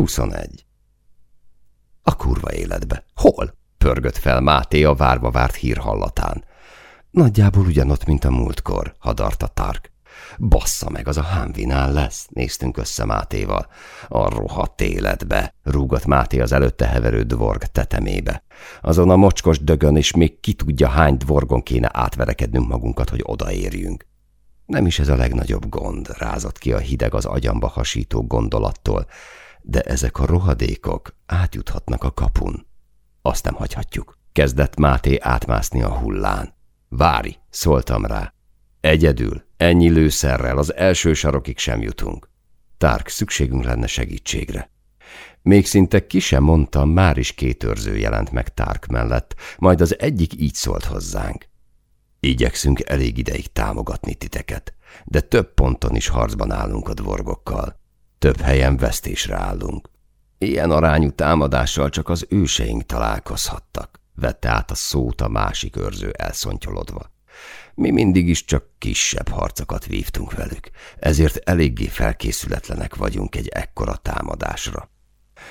Huszonegy. A kurva életbe. Hol? Pörgött fel Máté a várva várt hír hallatán. Nagyjából ugyanott, mint a múltkor, hadarta Tark. Bassza meg, az a hámvinál lesz, néztünk össze Mátéval. A rohadt életbe, rúgott Máté az előtte heverő dvorg tetemébe. Azon a mocskos dögön is még ki tudja hány dvorgon kéne átverekednünk magunkat, hogy odaérjünk. Nem is ez a legnagyobb gond, rázott ki a hideg az agyamba hasító gondolattól, de ezek a rohadékok átjuthatnak a kapun. Azt nem hagyhatjuk. Kezdett Máté átmászni a hullán. Vári, szóltam rá. Egyedül, ennyi lőszerrel az első sarokig sem jutunk. Tárk, szükségünk lenne segítségre. Még szinte ki sem mondtam, már is két őrző jelent meg Tárk mellett, majd az egyik így szólt hozzánk. Igyekszünk elég ideig támogatni titeket, de több ponton is harcban állunk a dvorgokkal. Több helyen vesztésre állunk. Ilyen arányú támadással csak az őseink találkozhattak, vette át a szót a másik őrző elszontyolodva. Mi mindig is csak kisebb harcokat vívtunk velük, ezért eléggé felkészületlenek vagyunk egy ekkora támadásra.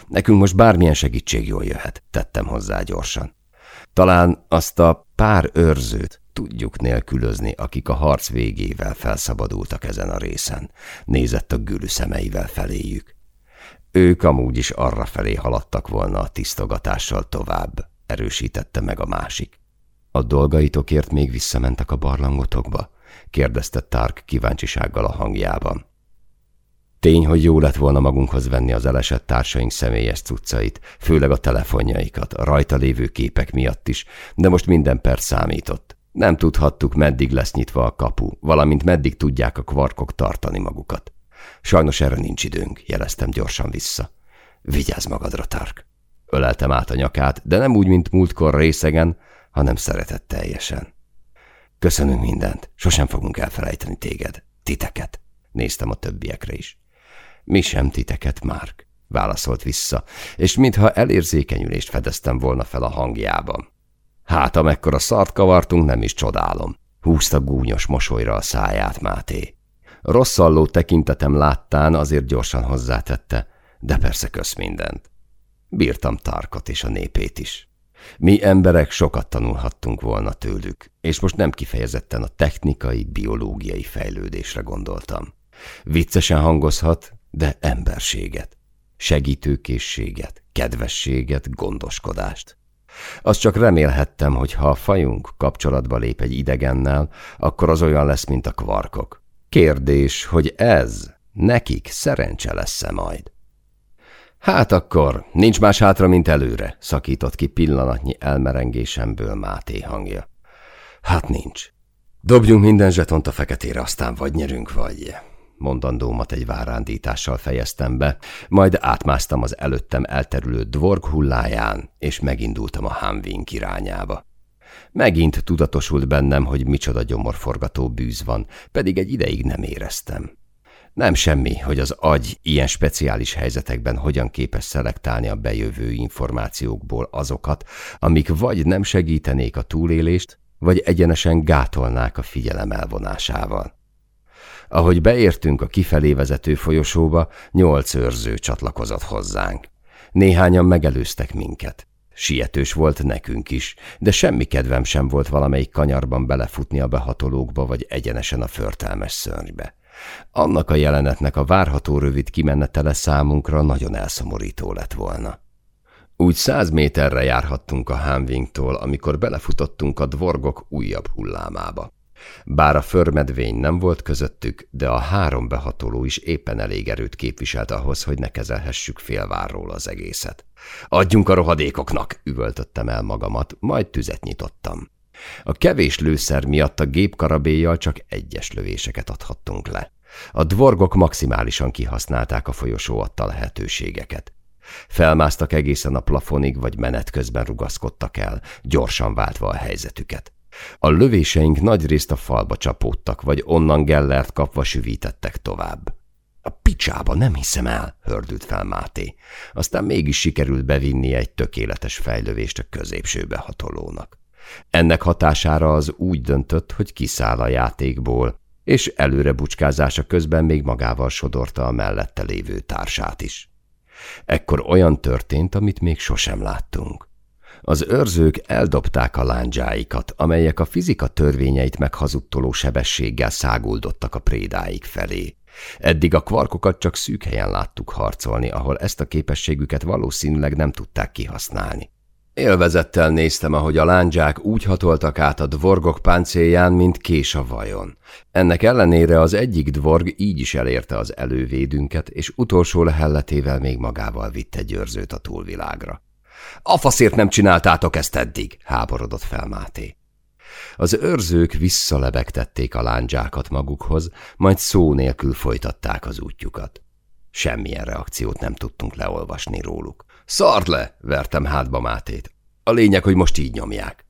Nekünk most bármilyen segítség jól jöhet, tettem hozzá gyorsan. Talán azt a pár őrzőt tudjuk nélkülözni, akik a harc végével felszabadultak ezen a részen, nézett a gülű szemeivel feléjük. Ők amúgy is arra felé haladtak volna a tisztogatással tovább, erősítette meg a másik. A dolgaitokért még visszamentek a barlangotokba? kérdezte Tark kíváncsisággal a hangjában. Tény, hogy jó lett volna magunkhoz venni az elesett társaink személyes cuccait, főleg a telefonjaikat, rajta lévő képek miatt is, de most minden perc számított. Nem tudhattuk, meddig lesz nyitva a kapu, valamint meddig tudják a kvarkok tartani magukat. Sajnos erre nincs időnk, jeleztem gyorsan vissza. Vigyázz magadra, Tark. Öleltem át a nyakát, de nem úgy, mint múltkor részegen, hanem szeretetteljesen. Köszönünk mindent, sosem fogunk elfelejteni téged, titeket. Néztem a többiekre is. Mi sem titeket, Márk, válaszolt vissza, és mintha elérzékenyülést fedeztem volna fel a hangjában. Hát, amekkora szart kavartunk, nem is csodálom. Húzta gúnyos mosolyra a száját Máté. Rosszalló tekintetem láttán azért gyorsan hozzátette, de persze kösz mindent. Bírtam Tarkot és a népét is. Mi emberek sokat tanulhattunk volna tőlük, és most nem kifejezetten a technikai, biológiai fejlődésre gondoltam. Viccesen hangozhat, de emberséget, segítőkészséget, kedvességet, gondoskodást. Azt csak remélhettem, hogy ha a fajunk kapcsolatba lép egy idegennel, akkor az olyan lesz, mint a kvarkok. Kérdés, hogy ez nekik szerencse lesz-e majd? Hát akkor, nincs más hátra, mint előre, szakított ki pillanatnyi elmerengésemből Máté hangja. Hát nincs. Dobjunk minden zsetont a feketére, aztán vagy nyerünk, vagy mondandómat egy várándítással fejeztem be, majd átmásztam az előttem elterülő dvorg hulláján, és megindultam a Hamvink irányába. Megint tudatosult bennem, hogy micsoda gyomorforgató bűz van, pedig egy ideig nem éreztem. Nem semmi, hogy az agy ilyen speciális helyzetekben hogyan képes szelektálni a bejövő információkból azokat, amik vagy nem segítenék a túlélést, vagy egyenesen gátolnák a figyelem elvonásával. Ahogy beértünk a kifelé vezető folyosóba, nyolc őrző csatlakozott hozzánk. Néhányan megelőztek minket. Sietős volt nekünk is, de semmi kedvem sem volt valamelyik kanyarban belefutni a behatolókba vagy egyenesen a förtelmes szörnybe. Annak a jelenetnek a várható rövid kimenetele számunkra nagyon elszomorító lett volna. Úgy száz méterre járhattunk a Hámvingtól, amikor belefutottunk a dvorgok újabb hullámába. Bár a förmedvény nem volt közöttük, de a három behatoló is éppen elég erőt képviselt ahhoz, hogy ne kezelhessük félvárról az egészet. Adjunk a rohadékoknak, üvöltöttem el magamat, majd tüzet nyitottam. A kevés lőszer miatt a gépkarabéjjal csak egyes lövéseket adhattunk le. A dvorgok maximálisan kihasználták a folyosó adta lehetőségeket. Felmásztak egészen a plafonig, vagy menet közben rugaszkodtak el, gyorsan váltva a helyzetüket. A lövéseink nagyrészt a falba csapódtak, vagy onnan gellert kapva süvítettek tovább. A picsába nem hiszem el, hördült fel Máté. Aztán mégis sikerült bevinni egy tökéletes fejlövést a középsőbe hatolónak. Ennek hatására az úgy döntött, hogy kiszáll a játékból, és előre bucskázása közben még magával sodorta a mellette lévő társát is. Ekkor olyan történt, amit még sosem láttunk. Az őrzők eldobták a lándzsáikat, amelyek a fizika törvényeit meghazudtoló sebességgel száguldottak a prédáik felé. Eddig a kvarkokat csak szűk helyen láttuk harcolni, ahol ezt a képességüket valószínűleg nem tudták kihasználni. Élvezettel néztem, ahogy a lándzsák úgy hatoltak át a dvorgok páncélján, mint kés a vajon. Ennek ellenére az egyik dvorg így is elérte az elővédünket, és utolsó lehelletével még magával vitte győrzőt a túlvilágra. A faszért nem csináltátok ezt eddig, háborodott fel Máté. Az őrzők visszalebegtették a lándzsákat magukhoz, majd szó nélkül folytatták az útjukat. Semmilyen reakciót nem tudtunk leolvasni róluk. Szard le, vertem hátba Mátét. A lényeg, hogy most így nyomják.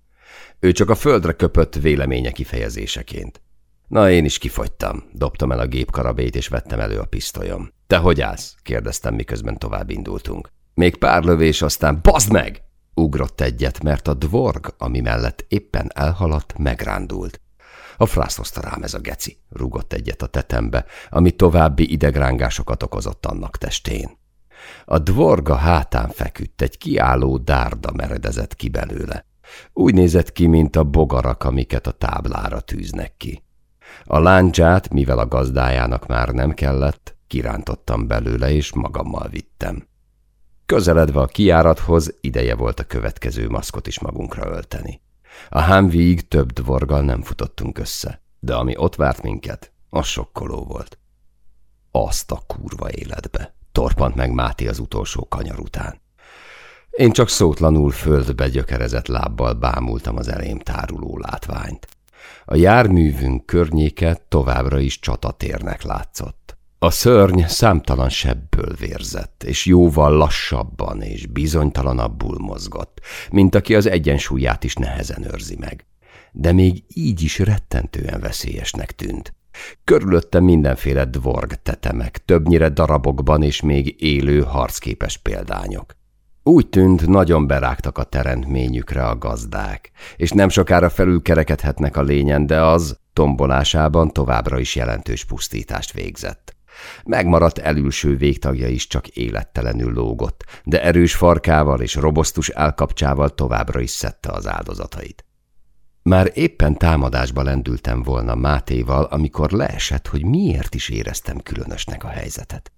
Ő csak a földre köpött véleménye kifejezéseként. Na, én is kifogytam. Dobtam el a gépkarabét, és vettem elő a pisztolyom. Te hogy állsz? kérdeztem, miközben tovább indultunk. Még pár lövés, aztán bazd meg! Ugrott egyet, mert a dvorg, ami mellett éppen elhaladt, megrándult. A frászozta rám ez a geci, rugott egyet a tetembe, ami további idegrángásokat okozott annak testén. A dvorga hátán feküdt, egy kiálló dárda meredezett ki belőle. Úgy nézett ki, mint a bogarak, amiket a táblára tűznek ki. A láncsát, mivel a gazdájának már nem kellett, kirántottam belőle, és magammal vittem. Közeledve a kiárathoz ideje volt a következő maszkot is magunkra ölteni. A hámvíig több dvorgal nem futottunk össze, de ami ott várt minket, az sokkoló volt. Azt a kurva életbe, torpant meg Máté az utolsó kanyar után. Én csak szótlanul földbe gyökerezett lábbal bámultam az elém táruló látványt. A járművünk környéke továbbra is csatatérnek látszott. A szörny számtalan sebből vérzett, és jóval lassabban és bizonytalanabbul mozgott, mint aki az egyensúlyát is nehezen őrzi meg. De még így is rettentően veszélyesnek tűnt. Körülötte mindenféle dvorg tetemek, többnyire darabokban és még élő harcképes példányok. Úgy tűnt, nagyon berágtak a teremtményükre a gazdák, és nem sokára felülkerekedhetnek a lényen, de az tombolásában továbbra is jelentős pusztítást végzett. Megmaradt elülső végtagja is csak élettelenül lógott, de erős farkával és robosztus elkapcsával továbbra is szedte az áldozatait. Már éppen támadásba lendültem volna Mátéval, amikor leesett, hogy miért is éreztem különösnek a helyzetet.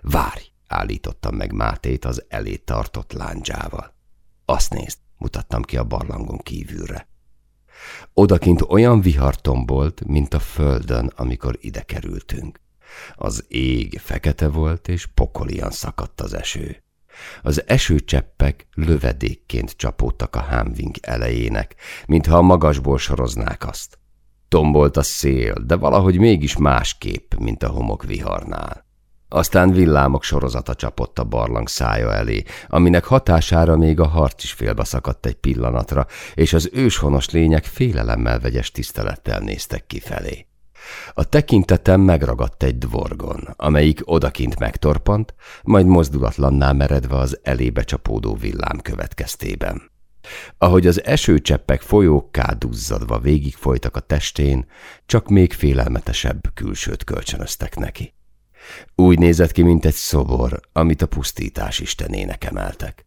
Várj, állítottam meg Mátét az elé tartott láncsával. Azt nézd, mutattam ki a barlangon kívülre. Odakint olyan vihar tombolt, mint a földön, amikor ide kerültünk. Az ég fekete volt, és pokolian szakadt az eső. Az esőcseppek lövedékként csapódtak a hámvink elejének, mintha a magasból soroznák azt. Tombolt a szél, de valahogy mégis másképp, mint a homok viharnál. Aztán villámok sorozata csapott a barlang szája elé, aminek hatására még a harc is félbe szakadt egy pillanatra, és az őshonos lények félelemmel vegyes tisztelettel néztek kifelé. A tekintetem megragadt egy dvorgon, amelyik odakint megtorpant, majd mozdulatlanná meredve az elébe csapódó villám következtében. Ahogy az esőcseppek folyókká duzzadva végigfolytak a testén, csak még félelmetesebb külsőt kölcsönöztek neki. Úgy nézett ki, mint egy szobor, amit a pusztítás istenének emeltek.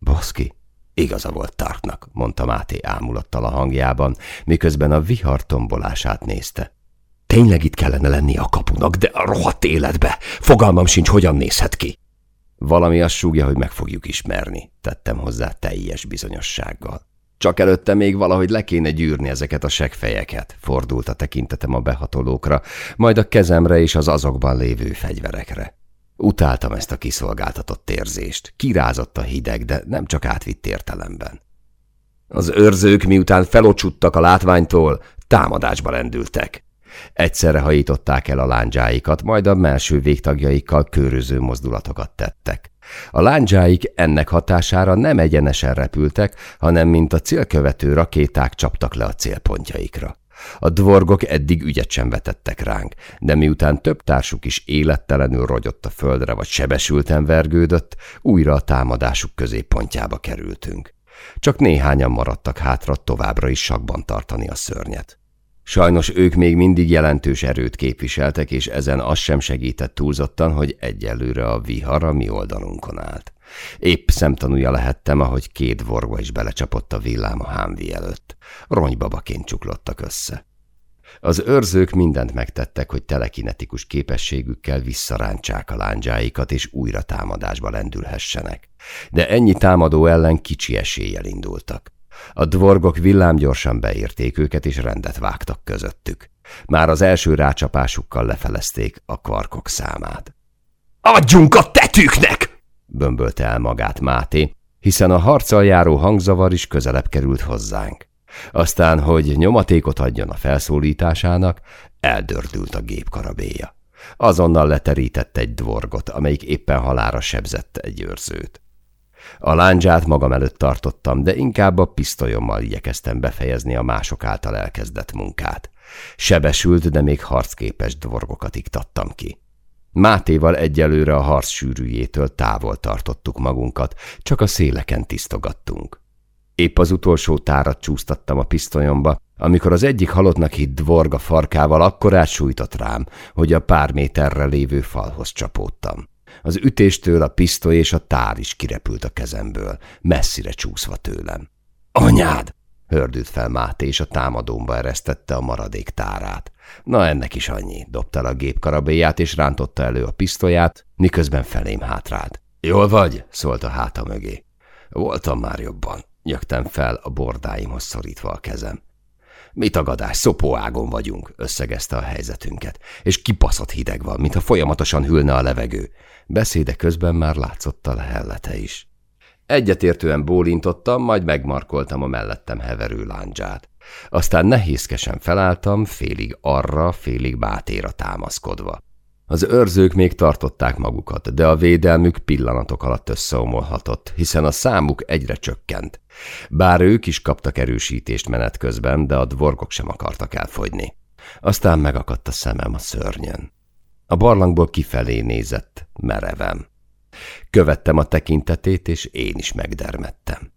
Baszki, igaza volt Tarknak, mondta Máté ámulattal a hangjában, miközben a vihar tombolását nézte. Tényleg itt kellene lenni a kapunak, de a rohadt életbe. Fogalmam sincs, hogyan nézhet ki. Valami azt súgja, hogy meg fogjuk ismerni, tettem hozzá teljes bizonyossággal. Csak előtte még valahogy le kéne gyűrni ezeket a segfejeket, fordult a tekintetem a behatolókra, majd a kezemre és az azokban lévő fegyverekre. Utáltam ezt a kiszolgáltatott érzést, kirázott a hideg, de nem csak átvitt értelemben. Az őrzők miután felocsuttak a látványtól, támadásba lendültek. Egyszerre hajították el a lándzsáikat, majd a melső végtagjaikkal köröző mozdulatokat tettek. A lándzsáik ennek hatására nem egyenesen repültek, hanem mint a célkövető rakéták csaptak le a célpontjaikra. A dvorgok eddig ügyet sem vetettek ránk, de miután több társuk is élettelenül rogyott a földre vagy sebesülten vergődött, újra a támadásuk középpontjába kerültünk. Csak néhányan maradtak hátra továbbra is sakban tartani a szörnyet. Sajnos ők még mindig jelentős erőt képviseltek, és ezen az sem segített túlzottan, hogy egyelőre a vihar a mi oldalunkon állt. Épp szemtanúja lehettem, ahogy két vorga is belecsapott a villám a hámvi előtt. Ronybabaként csuklottak össze. Az őrzők mindent megtettek, hogy telekinetikus képességükkel visszarántsák a lándzsáikat, és újra támadásba lendülhessenek. De ennyi támadó ellen kicsi eséllyel indultak. A dvorgok villámgyorsan beérték őket, és rendet vágtak közöttük. Már az első rácsapásukkal lefelezték a kvarkok számát. – Adjunk a tetűknek! – bömbölte el magát Máté, hiszen a harccal járó hangzavar is közelebb került hozzánk. Aztán, hogy nyomatékot adjon a felszólításának, eldördült a gépkarabéja. Azonnal leterített egy dvorgot, amelyik éppen halára sebzett egy őrzőt. A láncsát magam előtt tartottam, de inkább a pisztolyommal igyekeztem befejezni a mások által elkezdett munkát. Sebesült, de még harcképes dvorgokat iktattam ki. Mátéval egyelőre a harc sűrűjétől távol tartottuk magunkat, csak a széleken tisztogattunk. Épp az utolsó tárat csúsztattam a pisztolyomba, amikor az egyik halottnak hitt dvorga farkával akkor átsújtott rám, hogy a pár méterre lévő falhoz csapódtam. Az ütéstől a pisztoly és a tár is kirepült a kezemből, messzire csúszva tőlem. Anyád! hördült fel Máté, és a támadómba eresztette a maradék tárát. Na ennek is annyi, dobta a gépkarabéját, és rántotta elő a pisztolyát, miközben felém hátrált. Jól vagy? szólt a háta mögé. Voltam már jobban. Nyögtem fel a bordáimhoz szorítva a kezem. Mi tagadás, szopóágon vagyunk, összegezte a helyzetünket, és kipaszott hideg van, mintha folyamatosan hűlne a levegő. Beszéde közben már látszott a lehellete is. Egyetértően bólintottam, majd megmarkoltam a mellettem heverő láncsát. Aztán nehézkesen felálltam, félig arra, félig bátéra támaszkodva. Az őrzők még tartották magukat, de a védelmük pillanatok alatt összeomolhatott, hiszen a számuk egyre csökkent. Bár ők is kaptak erősítést menet közben, de a dvorgok sem akartak elfogyni. Aztán megakadt a szemem a szörnyön. A barlangból kifelé nézett, merevem. Követtem a tekintetét, és én is megdermettem.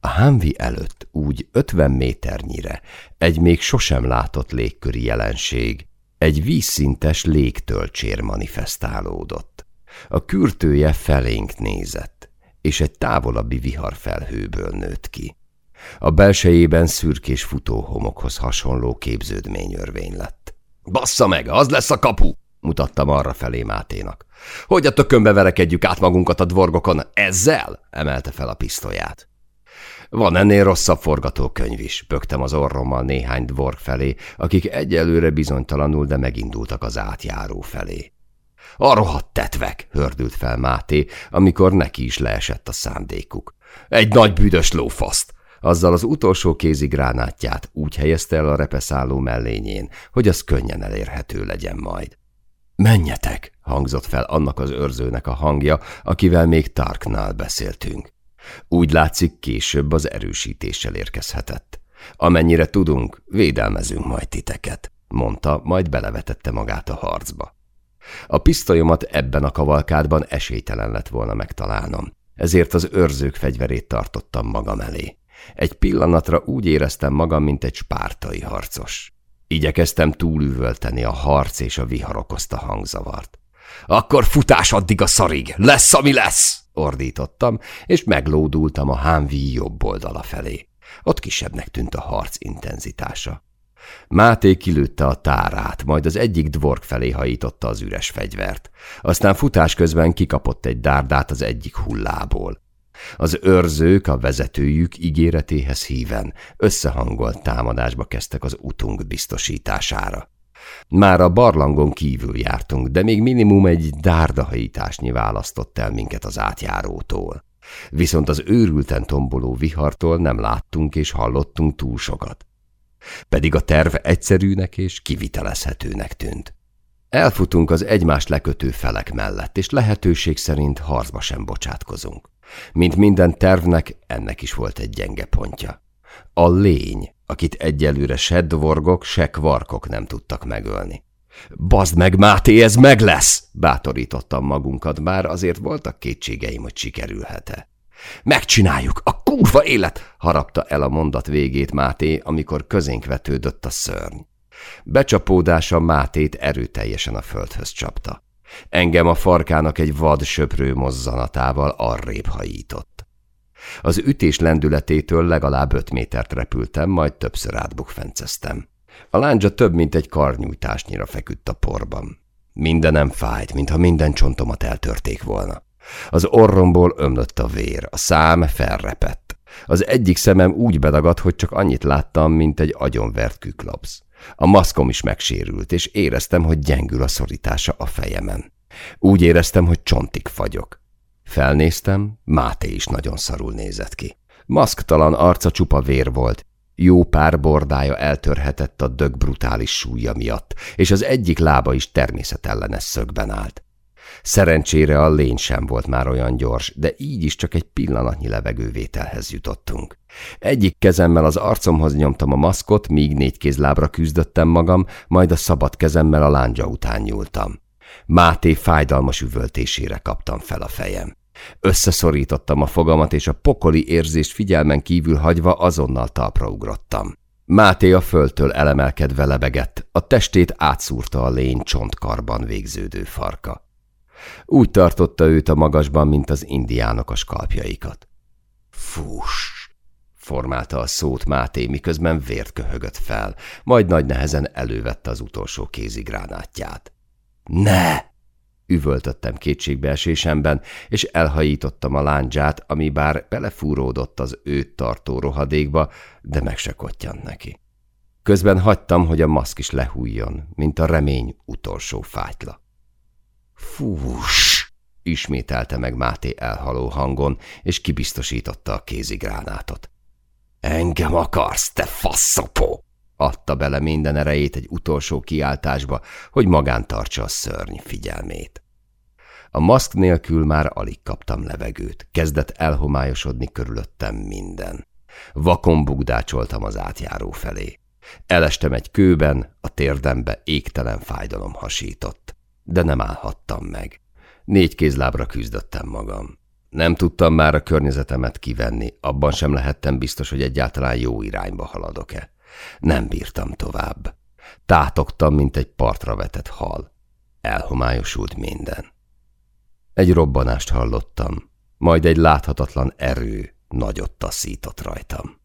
A hámvi előtt úgy ötven méternyire egy még sosem látott légköri jelenség, egy vízszintes légtölcsér manifestálódott. A kürtője felénk nézett, és egy távolabbi viharfelhőből nőtt ki. A belsejében szürkés futóhomokhoz hasonló képződményörvény lett. – Bassza meg, az lesz a kapu! – mutattam arra felé Máténak. – Hogy a tökönbe verekedjük át magunkat a dvorgokon? Ezzel? – emelte fel a pisztolyát. Van ennél rosszabb forgatókönyv is, bögtem az orrommal néhány dvorg felé, akik egyelőre bizonytalanul, de megindultak az átjáró felé. A rohadt tetvek, hördült fel Máté, amikor neki is leesett a szándékuk. Egy nagy büdös lófaszt! Azzal az utolsó kézigránátját úgy helyezte el a repeszálló mellényén, hogy az könnyen elérhető legyen majd. Menjetek, hangzott fel annak az őrzőnek a hangja, akivel még Tarknál beszéltünk. Úgy látszik, később az erősítéssel érkezhetett. Amennyire tudunk, védelmezünk majd titeket, mondta, majd belevetette magát a harcba. A pisztolyomat ebben a kavalkádban esélytelen lett volna megtalálnom, ezért az őrzők fegyverét tartottam magam elé. Egy pillanatra úgy éreztem magam, mint egy spártai harcos. Igyekeztem túlüvölteni a harc és a vihar okozta hangzavart. Akkor futás addig a szarig, lesz, ami lesz! Ordítottam, és meglódultam a hámvíj jobb oldala felé. Ott kisebbnek tűnt a harc intenzitása. Máté kilőtte a tárát, majd az egyik dvork felé hajította az üres fegyvert. Aztán futás közben kikapott egy dárdát az egyik hullából. Az őrzők a vezetőjük ígéretéhez híven összehangolt támadásba kezdtek az utunk biztosítására. Már a barlangon kívül jártunk, de még minimum egy dárdahajításnyi választott el minket az átjárótól. Viszont az őrülten tomboló vihartól nem láttunk és hallottunk túl sokat. Pedig a terv egyszerűnek és kivitelezhetőnek tűnt. Elfutunk az egymást lekötő felek mellett, és lehetőség szerint harcba sem bocsátkozunk. Mint minden tervnek, ennek is volt egy gyenge pontja. A lény, akit egyelőre se dvorgok, se kvarkok nem tudtak megölni. Bazd meg, Máté, ez meg lesz! Bátorítottam magunkat, bár azért voltak kétségeim, hogy sikerülhet-e. Megcsináljuk, a kurva élet! harapta el a mondat végét Máté, amikor közénk vetődött a szörny. Becsapódása Mátét erőteljesen a földhöz csapta. Engem a farkának egy vad söprő mozzanatával arrébb hajított. Az ütés lendületétől legalább öt métert repültem, majd többször átbukfenceztem. A lándzsa több mint egy karnyújtásnyira feküdt a porban. Mindenem fájt, mintha minden csontomat eltörték volna. Az orromból ömlött a vér, a szám felrepett. Az egyik szemem úgy bedagadt, hogy csak annyit láttam, mint egy agyonvert küklapsz. A maszkom is megsérült, és éreztem, hogy gyengül a szorítása a fejemen. Úgy éreztem, hogy csontig fagyok. Felnéztem, Máté is nagyon szarul nézett ki. Maszktalan arca csupa vér volt, jó pár bordája eltörhetett a dög brutális súlya miatt, és az egyik lába is természetellenes szögben állt. Szerencsére a lény sem volt már olyan gyors, de így is csak egy pillanatnyi levegővételhez jutottunk. Egyik kezemmel az arcomhoz nyomtam a maszkot, míg négy kézlábra küzdöttem magam, majd a szabad kezemmel a lándzsa után nyúltam. Máté fájdalmas üvöltésére kaptam fel a fejem. Összeszorítottam a fogamat, és a pokoli érzést figyelmen kívül hagyva azonnal talpra ugrottam. Máté a földtől elemelkedve lebegett, a testét átszúrta a lény csontkarban végződő farka. Úgy tartotta őt a magasban, mint az indiánok a skalpjaikat. Fús! formálta a szót Máté, miközben vért köhögött fel, majd nagy nehezen elővette az utolsó kézigránátját. Ne! Üvöltöttem kétségbeesésemben, és elhajítottam a láncsát, ami bár belefúródott az őt tartó rohadékba, de meg se neki. Közben hagytam, hogy a maszk is lehújjon, mint a remény utolsó fájtla. Fús! ismételte meg Máté elhaló hangon, és kibiztosította a kézigránátot. Engem akarsz, te faszopó! Adta bele minden erejét egy utolsó kiáltásba, hogy magán tartsa a szörny figyelmét. A maszk nélkül már alig kaptam levegőt, kezdett elhomályosodni körülöttem minden. Vakon bugdácsoltam az átjáró felé. Elestem egy kőben, a térdembe égtelen fájdalom hasított, de nem állhattam meg. Négy kézlábra küzdöttem magam. Nem tudtam már a környezetemet kivenni, abban sem lehettem biztos, hogy egyáltalán jó irányba haladok-e. Nem bírtam tovább. Tátogtam, mint egy partra vetett hal. Elhomályosult minden. Egy robbanást hallottam, majd egy láthatatlan erő nagyot taszított rajtam.